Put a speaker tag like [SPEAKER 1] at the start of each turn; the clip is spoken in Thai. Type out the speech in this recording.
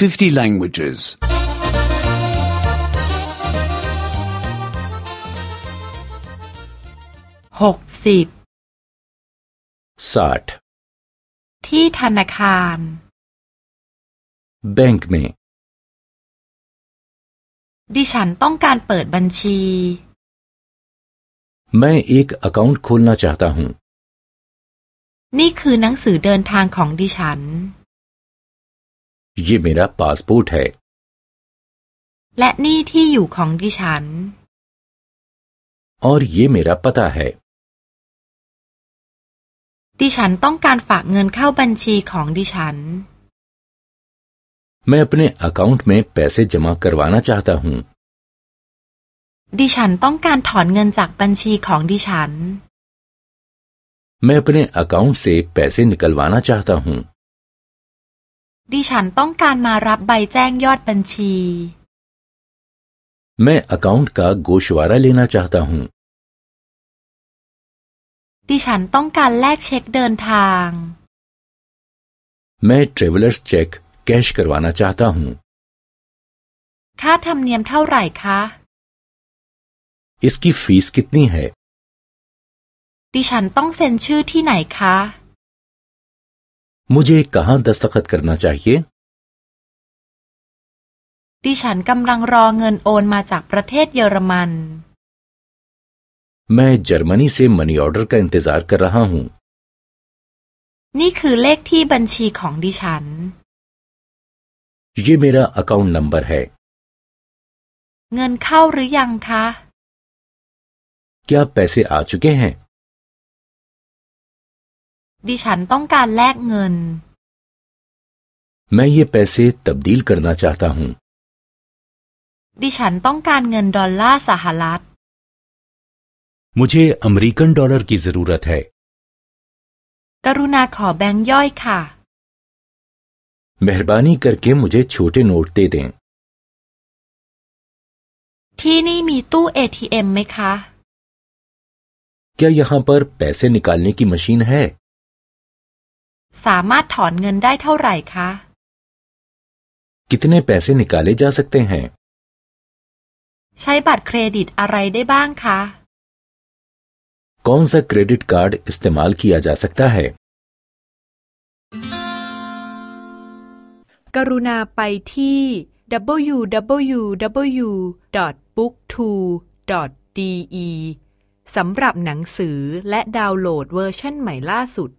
[SPEAKER 1] 50 languages.
[SPEAKER 2] หกสิบ
[SPEAKER 3] साठ
[SPEAKER 2] ที่ธนาคาร
[SPEAKER 3] बैंक में
[SPEAKER 2] ดิฉันต้องการเปิดบัญชี
[SPEAKER 3] मैं एक अकाउंट खोलना चाहता हूँ
[SPEAKER 2] นี่คือหนังสือเดินทางของดิฉัน
[SPEAKER 3] ये मेरा पासपोर्ट है
[SPEAKER 2] และนี่ที่อยู่ของดิฉัน
[SPEAKER 3] और ये मेरा पता है
[SPEAKER 2] ดิฉันต้องการฝากเงินเข้าบัญชีของดิฉัน
[SPEAKER 3] मैं अपने अकाउंट में पैसे जमा करवाना चाहता हूँ
[SPEAKER 2] ดิฉันต้องการถอนเงินจากบัญชีของดิฉัน
[SPEAKER 3] मैं अपने अकाउंट से पैसे निकलवाना चाहता हूँ
[SPEAKER 2] ดิฉันต้องการมารับใบแจ้งยอดบัญชี
[SPEAKER 3] मैं अकाउंट का गोशवारा लेना चाहता हूँ
[SPEAKER 2] ดิฉันต้องการแลกเช็คเดินทาง
[SPEAKER 3] मैं ट्रेवलर्स चेक कैश करवाना चाहता हूँ
[SPEAKER 2] ค่าธรรมเนียมเท่าไหร่คะ
[SPEAKER 3] इसकी फीस कितनी है
[SPEAKER 2] ดิฉันต้องเซ็นชื่อที่ไหนคะ
[SPEAKER 3] मुझे कहाँ दस्तखत करना चाहिए
[SPEAKER 2] ดิฉันกำลังรอเงินโอนมาจากประเทศเยอรมัน
[SPEAKER 3] मैं जर्मनी से मनी ऑर्डर का इंतजार कर रहा हूँ
[SPEAKER 2] นี่คือเลขที่บัญชีของดิฉัน
[SPEAKER 3] ये मेरा अकाउंट नंबर है
[SPEAKER 2] เงินเข้าหรือยังคะ
[SPEAKER 3] क्या पैसे आ चुके हैं
[SPEAKER 2] ดิฉันต้องการแลกเงิน
[SPEAKER 3] मैं ये पैसे तब्दील करना चाहता हूँ
[SPEAKER 2] ดิฉันต้องการเงินดอลลาร์สหรัฐ
[SPEAKER 3] मुझे अमेरिकन डॉलर की जरूरत है
[SPEAKER 2] กรุณาขอแบงค์ย่อยค่ะ
[SPEAKER 3] मेहरबानी करके मुझे छोटे नोट दे दें
[SPEAKER 2] ที่นี่มีตู้ ATM ไหมคะ
[SPEAKER 3] क्या यहाँ पर पैसे निकालने की मशीन है
[SPEAKER 2] สามารถถอนเงินได้เท่าไหร่คะ
[SPEAKER 3] कितने पैसे निकाले जा सकते हैं
[SPEAKER 2] ใช้บัตรเครดิตอะไรได้บ้างคะ
[SPEAKER 3] कौन सा क्रेडिट कार्ड इस्तेमाल किया जा सकता है
[SPEAKER 4] กรุณาไปที่ www.booktwo.de สำหรับหนังสือและดาวน์โหลดเวอร์ชันใหม่ล่าสุด